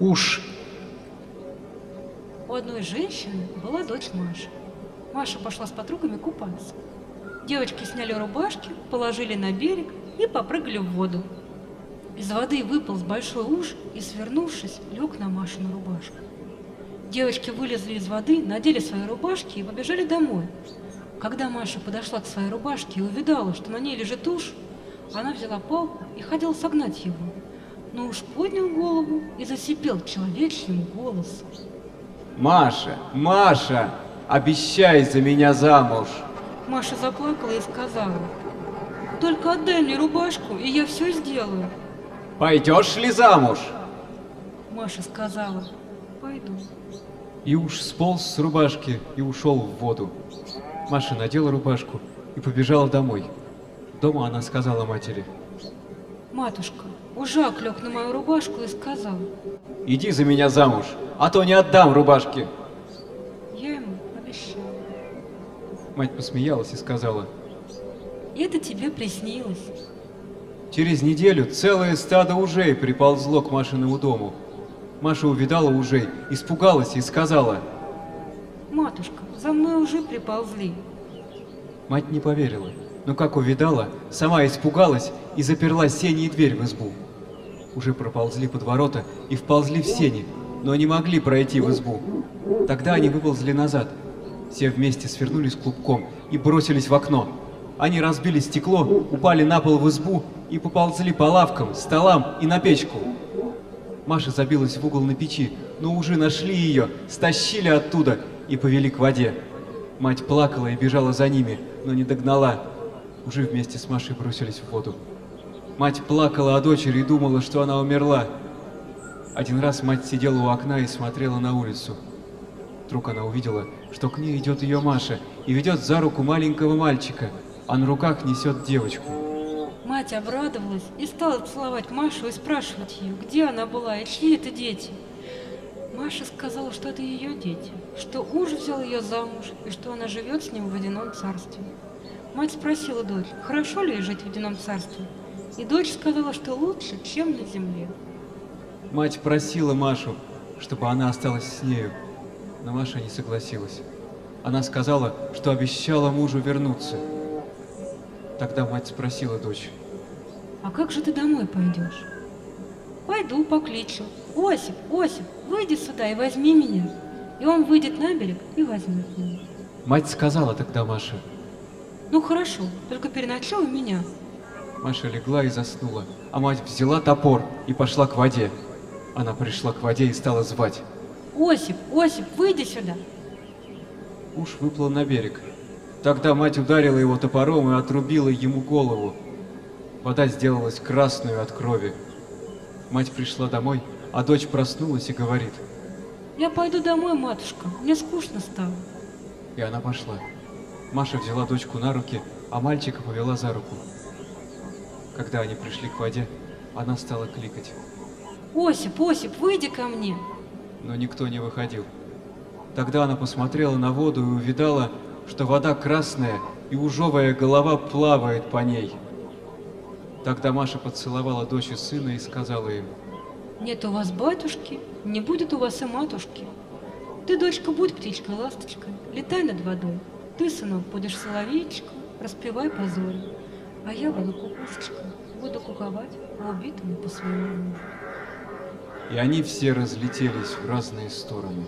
Уж У одной женщины была дочь Маша. Маша пошла с подругами купаться. Девочки сняли рубашки, положили на берег и попрыгали в воду. Из воды выполз большой уж и, свернувшись, лег на Машину рубашку. Девочки вылезли из воды, надели свои рубашки и побежали домой. Когда Маша подошла к своей рубашке и увидала, что на ней лежит уж, она взяла палку и хотела согнать его. Но уж поднял голову и засипел человечьим голосом. Маша, Маша, обещай за меня замуж. Маша заплакала и сказала, «Только отдай мне рубашку, и я все сделаю». Пойдешь ли замуж? Маша сказала, «Пойду». И уж сполз с рубашки и ушел в воду. Маша надела рубашку и побежала домой. Дома она сказала матери. Матушка, ужак лег на мою рубашку и сказал, Иди за меня замуж, а то не отдам рубашки. я ему обещала. Мать посмеялась и сказала. Это тебе приснилось. Через неделю целое стадо ужей приползло к Машиному дому. Маша увидала ужей, испугалась и сказала. Матушка, за мной уже приползли. Мать не поверила, но как увидала, сама испугалась и заперла сени и дверь в избу. Уже проползли под ворота и вползли в сени, но не могли пройти в избу. Тогда они выползли назад. Все вместе свернулись клубком и бросились в окно. Они разбили стекло, упали на пол в избу и поползли по лавкам, столам и на печку. Маша забилась в угол на печи, но уже нашли ее, стащили оттуда и повели к воде. Мать плакала и бежала за ними, но не догнала. Уже вместе с Машей бросились в воду. Мать плакала о дочери и думала, что она умерла. Один раз мать сидела у окна и смотрела на улицу. Вдруг она увидела, что к ней идет ее Маша и ведет за руку маленького мальчика, а на руках несет девочку. Мать обрадовалась и стала целовать Машу и спрашивать ее, где она была и чьи это дети. Маша сказала, что это ее дети, что уж взял ее замуж и что она живет с ним в водяном царстве. Мать спросила дочь, хорошо ли жить в водяном царстве, и дочь сказала, что лучше, чем на земле. Мать просила Машу, чтобы она осталась с нею, но Маша не согласилась. Она сказала, что обещала мужу вернуться. Тогда мать спросила дочь. А как же ты домой пойдешь? Пойду покличу. Осип, Осип, выйди сюда и возьми меня. И он выйдет на берег и возьмет меня. Мать сказала тогда Маше. Ну хорошо, только переночуй у меня. Маша легла и заснула, а мать взяла топор и пошла к воде. Она пришла к воде и стала звать. Осип, Осип, выйди сюда. Уж выплыл на берег. Тогда мать ударила его топором и отрубила ему голову. Вода сделалась красной от крови. Мать пришла домой, а дочь проснулась и говорит. Я пойду домой, матушка, мне скучно стало. И она пошла. Маша взяла дочку на руки, а мальчика повела за руку. Когда они пришли к воде, она стала кликать, Осип, Осип, выйди ко мне. но никто не выходил. Тогда она посмотрела на воду и увидала, что вода красная, и ужовая голова плавает по ней. Тогда Маша поцеловала дочь и сына и сказала им, Нет у вас батюшки, не будет у вас и матушки. Ты, дочка, будь птичкой-ласточкой, летай над водой. Ты, сынок, будешь соловейчиком, распевай по зоре. А я кукушечкой, буду куковать по убитому по своему мужу. и они все разлетелись в разные стороны.